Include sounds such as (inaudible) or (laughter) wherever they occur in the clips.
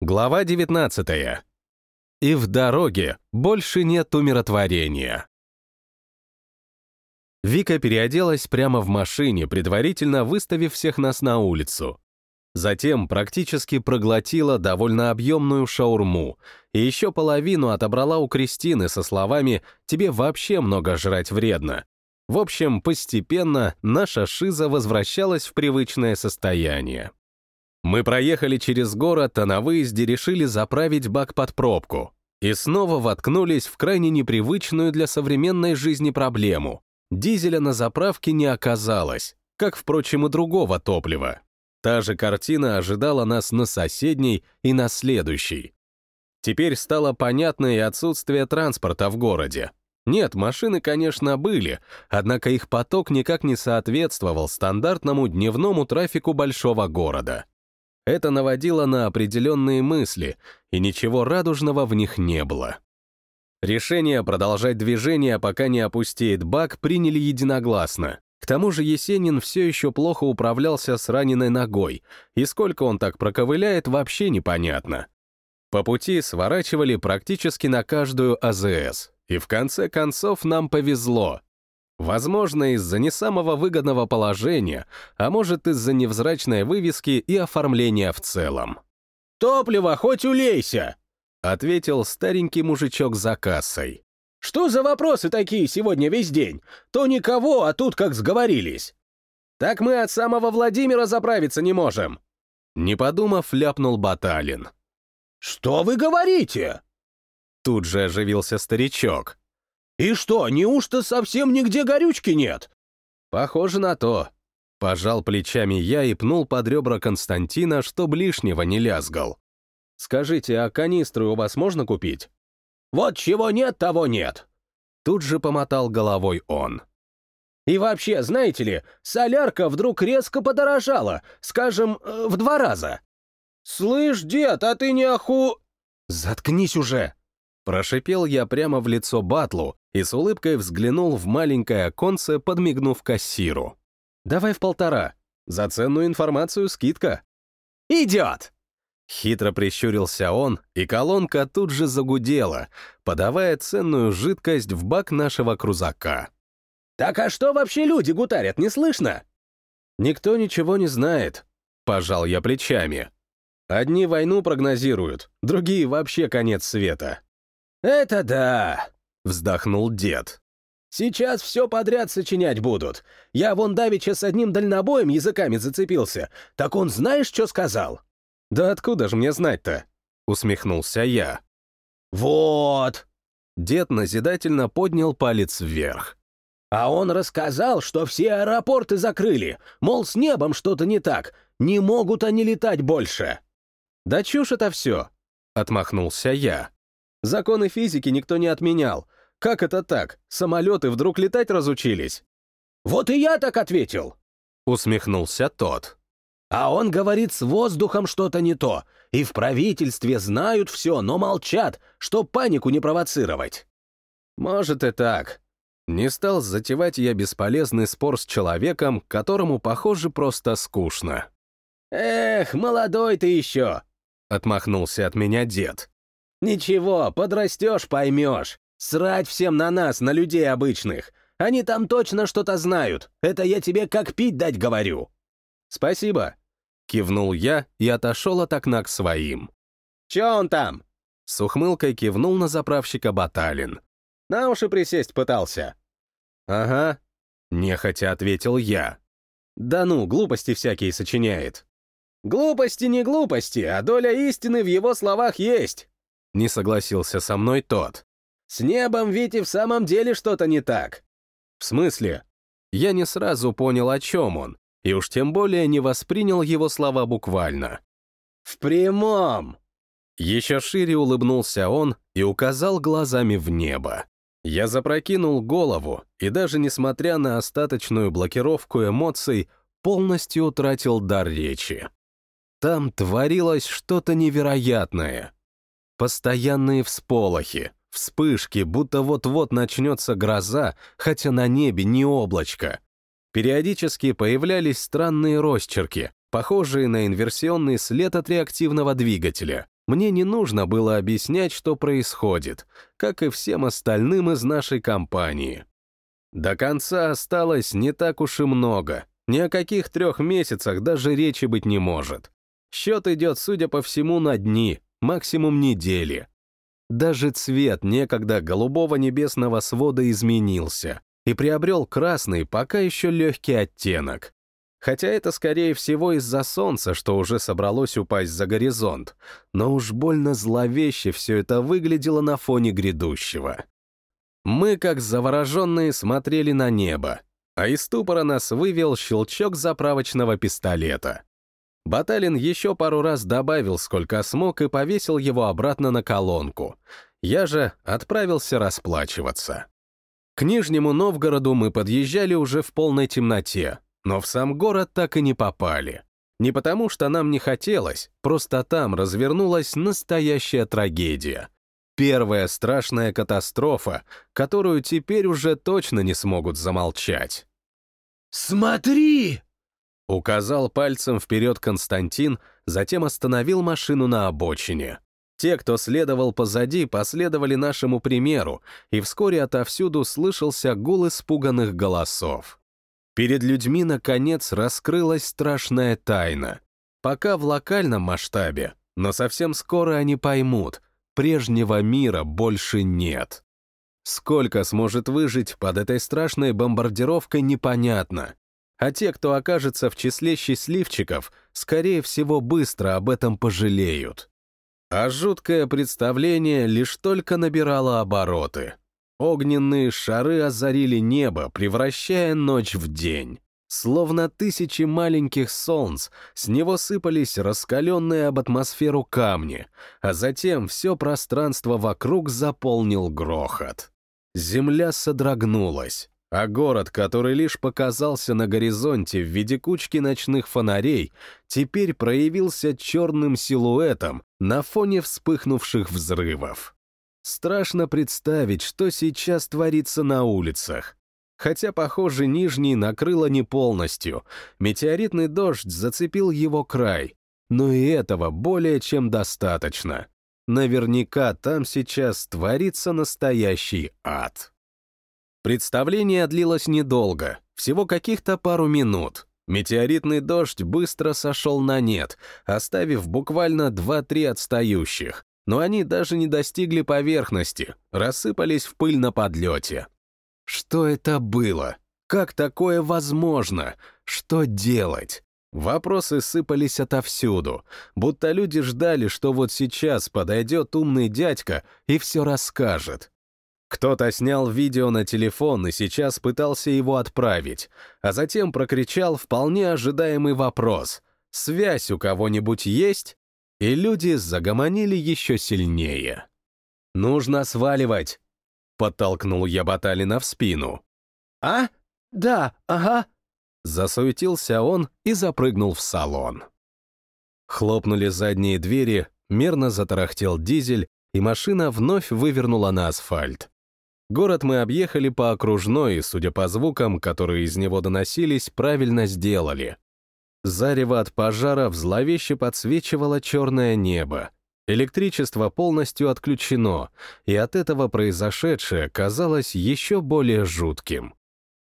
Глава 19. И в дороге больше нет умиротворения. Вика переоделась прямо в машине, предварительно выставив всех нас на улицу. Затем практически проглотила довольно объемную шаурму и еще половину отобрала у Кристины со словами «тебе вообще много жрать вредно». В общем, постепенно наша шиза возвращалась в привычное состояние. Мы проехали через город, а на выезде решили заправить бак под пробку. И снова воткнулись в крайне непривычную для современной жизни проблему. Дизеля на заправке не оказалось, как, впрочем, и другого топлива. Та же картина ожидала нас на соседней и на следующей. Теперь стало понятно и отсутствие транспорта в городе. Нет, машины, конечно, были, однако их поток никак не соответствовал стандартному дневному трафику большого города. Это наводило на определенные мысли, и ничего радужного в них не было. Решение продолжать движение, пока не опустеет бак, приняли единогласно. К тому же Есенин все еще плохо управлялся с раненой ногой, и сколько он так проковыляет, вообще непонятно. По пути сворачивали практически на каждую АЗС, и в конце концов нам повезло. Возможно, из-за не самого выгодного положения, а может, из-за невзрачной вывески и оформления в целом. «Топливо хоть улейся!» — ответил старенький мужичок за кассой. «Что за вопросы такие сегодня весь день? То никого, а тут как сговорились!» «Так мы от самого Владимира заправиться не можем!» Не подумав, ляпнул Баталин. «Что вы говорите?» Тут же оживился старичок. «И что, неужто совсем нигде горючки нет?» «Похоже на то». Пожал плечами я и пнул под ребра Константина, чтоб лишнего не лязгал. «Скажите, а канистры у вас можно купить?» «Вот чего нет, того нет!» Тут же помотал головой он. «И вообще, знаете ли, солярка вдруг резко подорожала, скажем, э, в два раза». «Слышь, дед, а ты не оху...» «Заткнись уже!» Прошипел я прямо в лицо Батлу и с улыбкой взглянул в маленькое оконце, подмигнув кассиру. «Давай в полтора. За ценную информацию скидка». «Идет!» Хитро прищурился он, и колонка тут же загудела, подавая ценную жидкость в бак нашего крузака. «Так а что вообще люди гутарят, не слышно?» «Никто ничего не знает», — пожал я плечами. «Одни войну прогнозируют, другие вообще конец света». «Это да!» — вздохнул дед. «Сейчас все подряд сочинять будут. Я вон давеча с одним дальнобоем языками зацепился. Так он знаешь, что сказал?» «Да откуда же мне знать-то?» — усмехнулся я. «Вот!» Дед назидательно поднял палец вверх. «А он рассказал, что все аэропорты закрыли, мол, с небом что-то не так, не могут они летать больше». «Да чушь это все!» — отмахнулся я. Законы физики никто не отменял. Как это так? Самолеты вдруг летать разучились? Вот и я так ответил. Усмехнулся тот. А он говорит, с воздухом что-то не то. И в правительстве знают все, но молчат, чтоб панику не провоцировать. Может и так. Не стал затевать я бесполезный спор с человеком, которому, похоже, просто скучно. «Эх, молодой ты еще!» — отмахнулся от меня дед. «Ничего, подрастешь, поймешь. Срать всем на нас, на людей обычных. Они там точно что-то знают. Это я тебе как пить дать говорю». «Спасибо», — кивнул я и отошел от окна к своим. «Че он там?» С ухмылкой кивнул на заправщика Баталин. «На уши присесть пытался». «Ага», — нехотя ответил я. «Да ну, глупости всякие сочиняет». «Глупости не глупости, а доля истины в его словах есть. Не согласился со мной тот. «С небом ведь в самом деле что-то не так». «В смысле?» Я не сразу понял, о чем он, и уж тем более не воспринял его слова буквально. «В прямом!» Еще шире улыбнулся он и указал глазами в небо. Я запрокинул голову и даже несмотря на остаточную блокировку эмоций, полностью утратил дар речи. Там творилось что-то невероятное. Постоянные всполохи, вспышки, будто вот-вот начнется гроза, хотя на небе не облачко. Периодически появлялись странные росчерки, похожие на инверсионный след от реактивного двигателя, Мне не нужно было объяснять, что происходит, как и всем остальным из нашей компании. До конца осталось не так уж и много. Ни о каких трех месяцах даже речи быть не может. Счет идет, судя по всему, на дни, максимум недели. Даже цвет некогда голубого небесного свода изменился и приобрел красный, пока еще легкий оттенок. Хотя это, скорее всего, из-за солнца, что уже собралось упасть за горизонт, но уж больно зловеще все это выглядело на фоне грядущего. Мы, как завороженные, смотрели на небо, а из ступора нас вывел щелчок заправочного пистолета. Баталин еще пару раз добавил, сколько смог, и повесил его обратно на колонку. Я же отправился расплачиваться. К Нижнему Новгороду мы подъезжали уже в полной темноте, но в сам город так и не попали. Не потому, что нам не хотелось, просто там развернулась настоящая трагедия. Первая страшная катастрофа, которую теперь уже точно не смогут замолчать. «Смотри!» Указал пальцем вперед Константин, затем остановил машину на обочине. Те, кто следовал позади, последовали нашему примеру, и вскоре отовсюду слышался гул испуганных голосов. Перед людьми, наконец, раскрылась страшная тайна. Пока в локальном масштабе, но совсем скоро они поймут, прежнего мира больше нет. Сколько сможет выжить под этой страшной бомбардировкой, непонятно. А те, кто окажется в числе счастливчиков, скорее всего, быстро об этом пожалеют. А жуткое представление лишь только набирало обороты. Огненные шары озарили небо, превращая ночь в день. Словно тысячи маленьких солнц, с него сыпались раскаленные об атмосферу камни, а затем все пространство вокруг заполнил грохот. Земля содрогнулась, а город, который лишь показался на горизонте в виде кучки ночных фонарей, теперь проявился черным силуэтом на фоне вспыхнувших взрывов. Страшно представить, что сейчас творится на улицах. Хотя, похоже, Нижний накрыло не полностью. Метеоритный дождь зацепил его край. Но и этого более чем достаточно. Наверняка там сейчас творится настоящий ад. Представление длилось недолго, всего каких-то пару минут. Метеоритный дождь быстро сошел на нет, оставив буквально 2-3 отстающих но они даже не достигли поверхности, рассыпались в пыль на подлете. Что это было? Как такое возможно? Что делать? Вопросы сыпались отовсюду, будто люди ждали, что вот сейчас подойдет умный дядька и все расскажет. Кто-то снял видео на телефон и сейчас пытался его отправить, а затем прокричал вполне ожидаемый вопрос. «Связь у кого-нибудь есть?» и люди загомонили еще сильнее. «Нужно сваливать!» — подтолкнул я Баталина в спину. «А? Да, ага!» Засуетился он и запрыгнул в салон. Хлопнули задние двери, мерно затарахтел дизель, и машина вновь вывернула на асфальт. Город мы объехали по окружной, и, судя по звукам, которые из него доносились, правильно сделали. Зарево от пожара зловеще подсвечивало черное небо. Электричество полностью отключено, и от этого произошедшее казалось еще более жутким.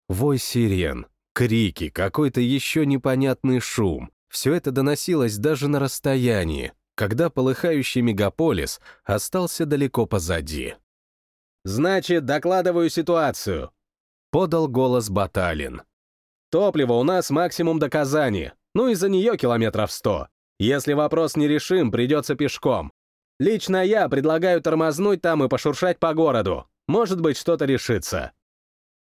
Вой сирен, крики, какой-то еще непонятный шум — все это доносилось даже на расстоянии, когда полыхающий мегаполис остался далеко позади. «Значит, докладываю ситуацию», — подал голос Баталин. «Топливо у нас максимум до Казани, ну и за нее километров сто. Если вопрос не решим, придется пешком. Лично я предлагаю тормознуть там и пошуршать по городу. Может быть, что-то решится».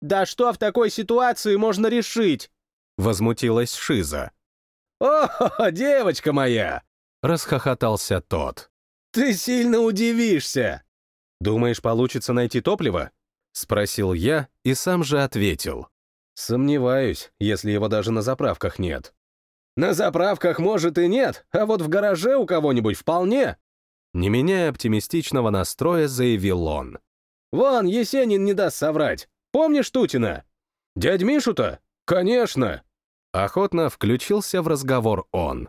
«Да что в такой ситуации можно решить?» — возмутилась Шиза. «О, девочка моя!» — расхохотался тот. «Ты сильно удивишься!» «Думаешь, получится найти топливо?» — спросил я и сам же ответил. «Сомневаюсь, если его даже на заправках нет». На заправках, может, и нет, а вот в гараже у кого-нибудь вполне. Не меняя оптимистичного настроя, заявил он. Вон, Есенин не даст соврать. Помнишь Тутина? Дядь Мишу-то? Конечно. Охотно включился в разговор он.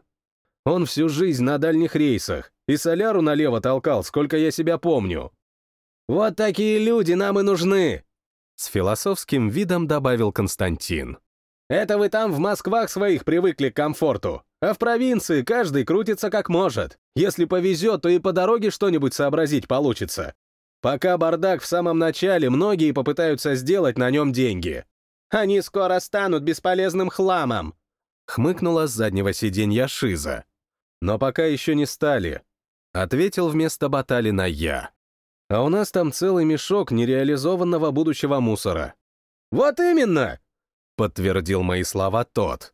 Он всю жизнь на дальних рейсах, и соляру налево толкал, сколько я себя помню. Вот такие люди нам и нужны!» С философским видом добавил Константин. «Это вы там в Москвах своих привыкли к комфорту, а в провинции каждый крутится как может. Если повезет, то и по дороге что-нибудь сообразить получится. Пока бардак в самом начале, многие попытаются сделать на нем деньги. Они скоро станут бесполезным хламом!» Хмыкнула с заднего сиденья Шиза. «Но пока еще не стали», — ответил вместо Баталина я. «А у нас там целый мешок нереализованного будущего мусора». «Вот именно!» — подтвердил мои слова тот.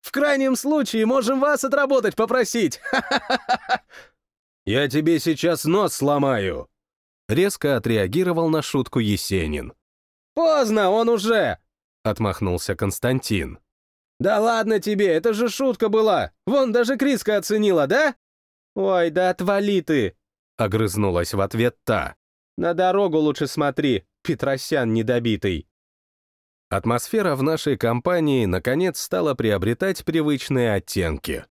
В крайнем случае можем вас отработать попросить. (laughs) Я тебе сейчас нос сломаю. Резко отреагировал на шутку Есенин. Поздно, он уже, отмахнулся Константин. Да ладно тебе, это же шутка была. Вон даже Криска оценила, да? Ой, да отвали ты, огрызнулась в ответ та. На дорогу лучше смотри, Петросян недобитый. Атмосфера в нашей компании, наконец, стала приобретать привычные оттенки.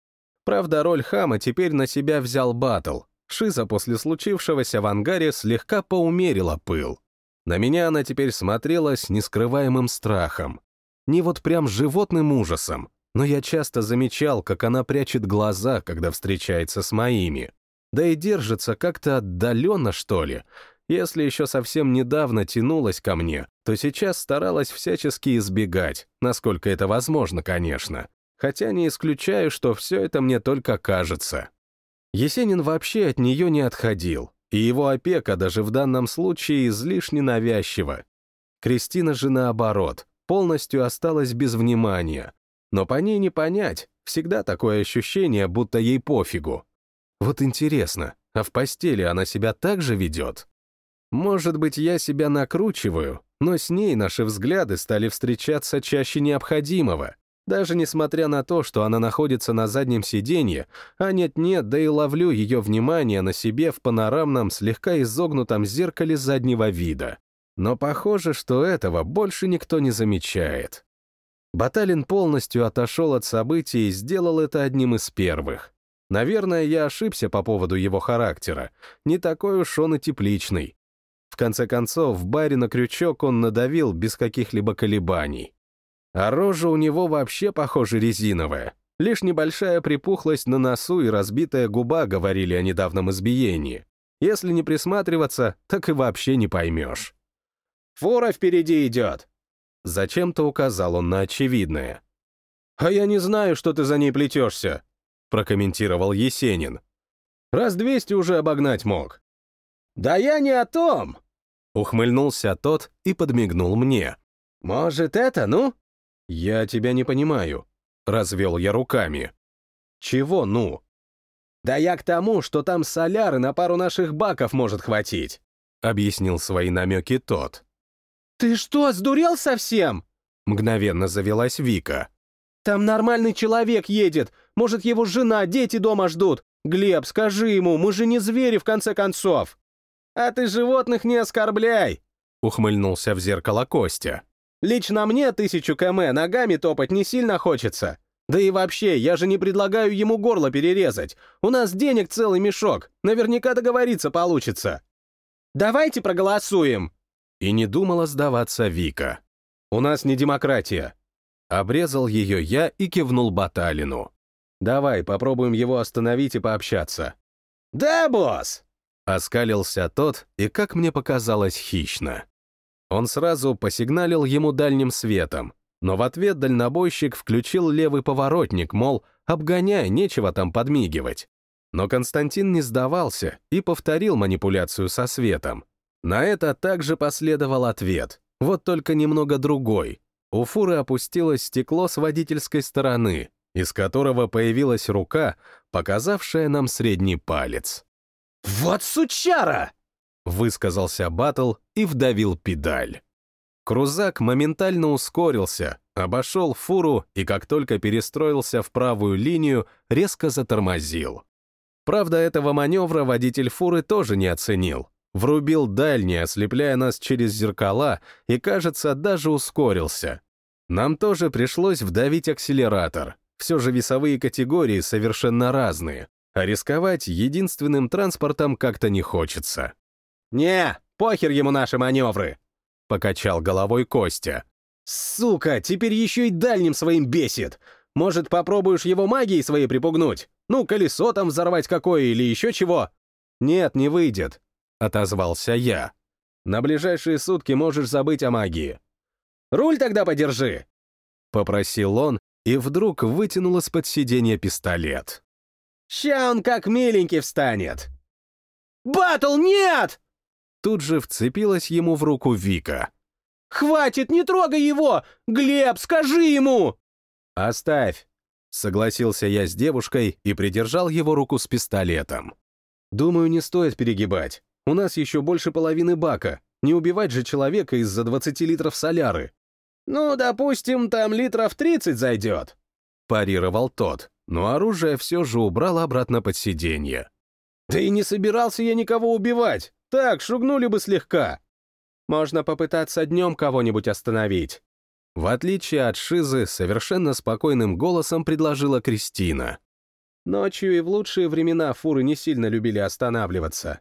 Правда, роль хама теперь на себя взял Батл. Шиза после случившегося в ангаре слегка поумерила пыл. На меня она теперь смотрела с нескрываемым страхом. Не вот прям животным ужасом, но я часто замечал, как она прячет глаза, когда встречается с моими. Да и держится как-то отдаленно, что ли, если еще совсем недавно тянулась ко мне, то сейчас старалась всячески избегать, насколько это возможно, конечно. Хотя не исключаю, что все это мне только кажется. Есенин вообще от нее не отходил, и его опека даже в данном случае излишне навязчива. Кристина же наоборот, полностью осталась без внимания. Но по ней не понять, всегда такое ощущение, будто ей пофигу. Вот интересно, а в постели она себя так же ведет? Может быть, я себя накручиваю, но с ней наши взгляды стали встречаться чаще необходимого, даже несмотря на то, что она находится на заднем сиденье, а нет-нет, да и ловлю ее внимание на себе в панорамном, слегка изогнутом зеркале заднего вида. Но похоже, что этого больше никто не замечает. Баталин полностью отошел от событий и сделал это одним из первых. Наверное, я ошибся по поводу его характера. Не такой уж он и тепличный. В конце концов, в баре на крючок он надавил без каких-либо колебаний. А рожа у него вообще, похоже, резиновая. Лишь небольшая припухлость на носу и разбитая губа говорили о недавнем избиении. Если не присматриваться, так и вообще не поймешь. «Фура впереди идет!» Зачем-то указал он на очевидное. «А я не знаю, что ты за ней плетешься», — прокомментировал Есенин. «Раз двести уже обогнать мог». «Да я не о том!» Ухмыльнулся тот и подмигнул мне. «Может, это, ну?» «Я тебя не понимаю», — развел я руками. «Чего, ну?» «Да я к тому, что там соляры на пару наших баков может хватить», — объяснил свои намеки тот. «Ты что, сдурел совсем?» — мгновенно завелась Вика. «Там нормальный человек едет. Может, его жена, дети дома ждут. Глеб, скажи ему, мы же не звери, в конце концов». «А ты животных не оскорбляй!» — ухмыльнулся в зеркало Костя. «Лично мне тысячу км ногами топать не сильно хочется. Да и вообще, я же не предлагаю ему горло перерезать. У нас денег целый мешок. Наверняка договориться получится. Давайте проголосуем!» И не думала сдаваться Вика. «У нас не демократия». Обрезал ее я и кивнул Баталину. «Давай, попробуем его остановить и пообщаться». «Да, босс!» Оскалился тот, и, как мне показалось, хищно. Он сразу посигналил ему дальним светом, но в ответ дальнобойщик включил левый поворотник, мол, обгоняй, нечего там подмигивать. Но Константин не сдавался и повторил манипуляцию со светом. На это также последовал ответ, вот только немного другой. У фуры опустилось стекло с водительской стороны, из которого появилась рука, показавшая нам средний палец. «Вот сучара!» — высказался Батл и вдавил педаль. Крузак моментально ускорился, обошел фуру и, как только перестроился в правую линию, резко затормозил. Правда, этого маневра водитель фуры тоже не оценил. Врубил дальний, ослепляя нас через зеркала, и, кажется, даже ускорился. Нам тоже пришлось вдавить акселератор. Все же весовые категории совершенно разные. а рисковать единственным транспортом как-то не хочется. «Не, похер ему наши маневры!» — покачал головой Костя. «Сука, теперь еще и дальним своим бесит! Может, попробуешь его магией своей припугнуть? Ну, колесо там взорвать какое или еще чего?» «Нет, не выйдет», — отозвался я. «На ближайшие сутки можешь забыть о магии». «Руль тогда подержи!» — попросил он и вдруг вытянул из-под сиденья пистолет. «Ща он как миленький встанет!» «Батл, нет!» Тут же вцепилась ему в руку Вика. «Хватит, не трогай его! Глеб, скажи ему!» «Оставь!» — согласился я с девушкой и придержал его руку с пистолетом. «Думаю, не стоит перегибать. У нас еще больше половины бака. Не убивать же человека из-за 20 литров соляры». «Ну, допустим, там литров 30 зайдет», — парировал тот, но оружие все же убрал обратно под сиденье. «Да и не собирался я никого убивать. Так, шугнули бы слегка. Можно попытаться днем кого-нибудь остановить. В отличие от Шизы, совершенно спокойным голосом предложила Кристина. Ночью и в лучшие времена фуры не сильно любили останавливаться.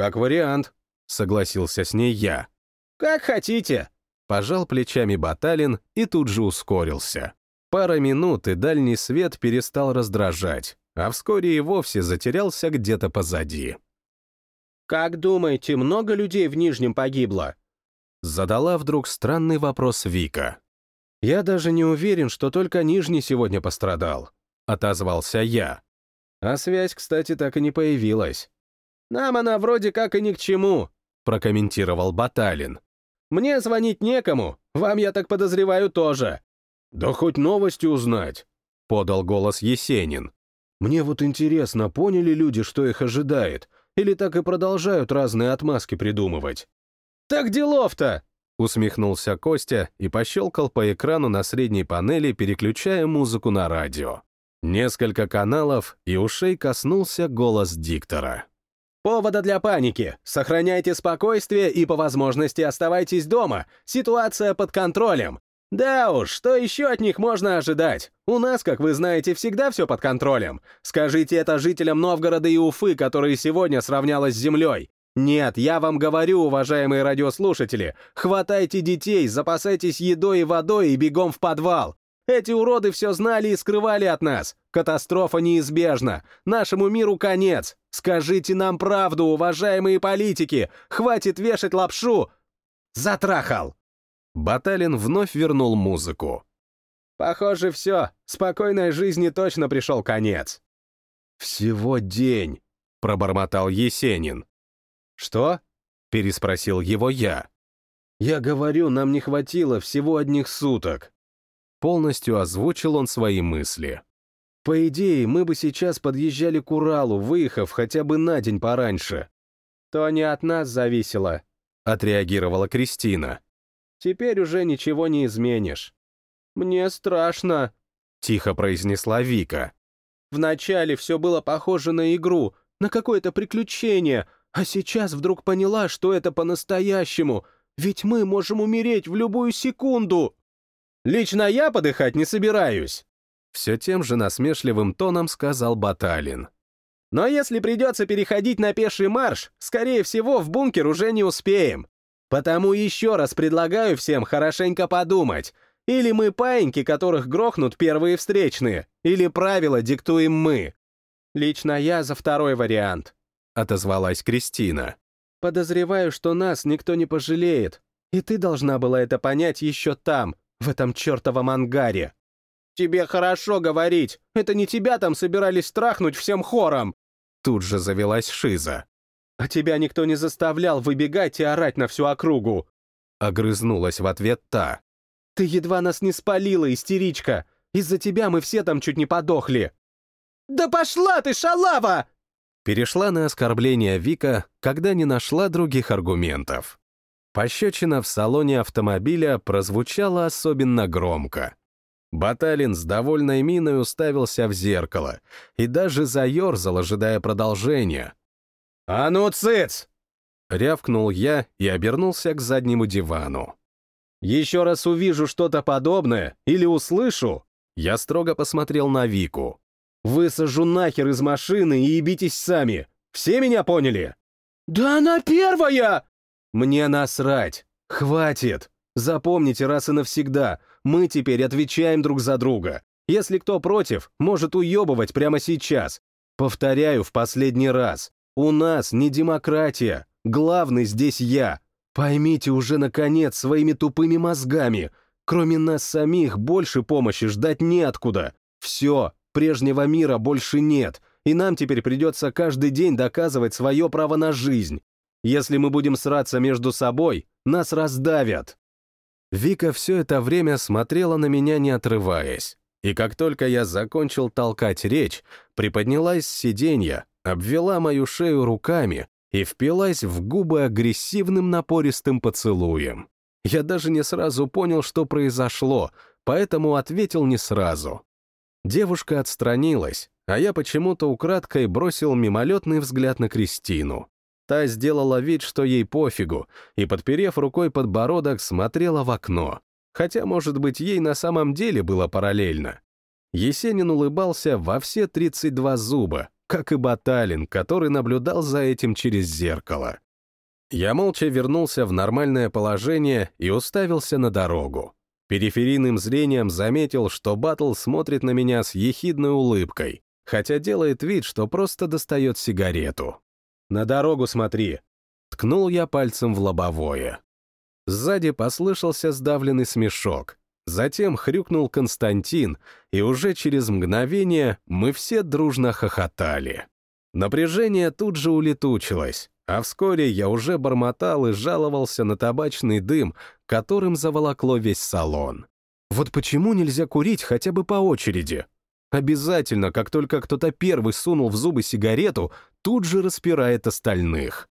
«Как вариант», — согласился с ней я. «Как хотите», — пожал плечами Баталин и тут же ускорился. Пара минут, и дальний свет перестал раздражать, а вскоре и вовсе затерялся где-то позади. «Как думаете, много людей в Нижнем погибло?» Задала вдруг странный вопрос Вика. «Я даже не уверен, что только Нижний сегодня пострадал», — отозвался я. А связь, кстати, так и не появилась. «Нам она вроде как и ни к чему», — прокомментировал Баталин. «Мне звонить некому, вам, я так подозреваю, тоже». «Да хоть новости узнать», — подал голос Есенин. «Мне вот интересно, поняли люди, что их ожидает, или так и продолжают разные отмазки придумывать?» «Так делов-то!» — усмехнулся Костя и пощелкал по экрану на средней панели, переключая музыку на радио. Несколько каналов, и ушей коснулся голос диктора. «Повода для паники. Сохраняйте спокойствие и по возможности оставайтесь дома. Ситуация под контролем. Да уж, что еще от них можно ожидать? У нас, как вы знаете, всегда все под контролем. Скажите это жителям Новгорода и Уфы, которые сегодня сравнялось с землей. Нет, я вам говорю, уважаемые радиослушатели, хватайте детей, запасайтесь едой и водой и бегом в подвал. Эти уроды все знали и скрывали от нас. Катастрофа неизбежна. Нашему миру конец. Скажите нам правду, уважаемые политики. Хватит вешать лапшу. Затрахал. Баталин вновь вернул музыку. Похоже, все. Спокойной жизни точно пришел конец. Всего день, пробормотал Есенин. «Что?» — переспросил его я. «Я говорю, нам не хватило всего одних суток». Полностью озвучил он свои мысли. «По идее, мы бы сейчас подъезжали к Уралу, выехав хотя бы на день пораньше». «То не от нас зависело», — отреагировала Кристина. «Теперь уже ничего не изменишь». «Мне страшно», — тихо произнесла Вика. «Вначале все было похоже на игру, на какое-то приключение, а сейчас вдруг поняла, что это по-настоящему, ведь мы можем умереть в любую секунду. Лично я подыхать не собираюсь. Все тем же насмешливым тоном сказал Баталин. Но если придется переходить на пеший марш, скорее всего, в бункер уже не успеем. Потому еще раз предлагаю всем хорошенько подумать. Или мы паиньки, которых грохнут первые встречные, или правила диктуем мы. Лично я за второй вариант. — отозвалась Кристина. «Подозреваю, что нас никто не пожалеет, и ты должна была это понять еще там, в этом чертовом ангаре». «Тебе хорошо говорить, это не тебя там собирались страхнуть всем хором!» Тут же завелась Шиза. «А тебя никто не заставлял выбегать и орать на всю округу!» Огрызнулась в ответ та. «Ты едва нас не спалила, истеричка! Из-за тебя мы все там чуть не подохли!» «Да пошла ты, шалава!» Перешла на оскорбление Вика, когда не нашла других аргументов. Пощечина в салоне автомобиля прозвучала особенно громко. Баталин с довольной миной уставился в зеркало и даже заерзал, ожидая продолжения. «А ну, цыц!» — рявкнул я и обернулся к заднему дивану. «Еще раз увижу что-то подобное или услышу!» Я строго посмотрел на Вику. Высажу нахер из машины и ебитесь сами. Все меня поняли? Да она первая! Мне насрать. Хватит. Запомните раз и навсегда, мы теперь отвечаем друг за друга. Если кто против, может уебывать прямо сейчас. Повторяю в последний раз. У нас не демократия. Главный здесь я. Поймите уже, наконец, своими тупыми мозгами. Кроме нас самих, больше помощи ждать неоткуда. Все, прежнего мира больше нет, и нам теперь придется каждый день доказывать свое право на жизнь. Если мы будем сраться между собой, нас раздавят. Вика все это время смотрела на меня, не отрываясь. И как только я закончил толкать речь, приподнялась с сиденья, обвела мою шею руками и впилась в губы агрессивным напористым поцелуем. Я даже не сразу понял, что произошло, поэтому ответил не сразу. Девушка отстранилась, а я почему-то украдкой бросил мимолетный взгляд на Кристину. Та сделала вид, что ей пофигу, и, подперев рукой подбородок, смотрела в окно. Хотя, может быть, ей на самом деле было параллельно. Есенин улыбался во все 32 зуба, как и Баталин, который наблюдал за этим через зеркало. Я молча вернулся в нормальное положение и уставился на дорогу. Периферийным зрением заметил, что Батл смотрит на меня с ехидной улыбкой, хотя делает вид, что просто достает сигарету. «На дорогу смотри!» Ткнул я пальцем в лобовое. Сзади послышался сдавленный смешок. Затем хрюкнул Константин, и уже через мгновение мы все дружно хохотали. Напряжение тут же улетучилось, а вскоре я уже бормотал и жаловался на табачный дым, которым заволокло весь салон. Вот почему нельзя курить хотя бы по очереди? Обязательно, как только кто-то первый сунул в зубы сигарету, тут же распирает остальных.